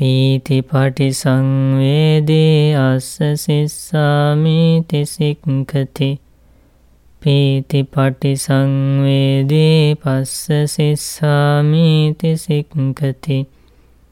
පීති පටි සංවේදී අස්ස සිස්සාමීති සික්කති පීති පටි සංවේදී පස්ස සිස්සාමීති සික්කති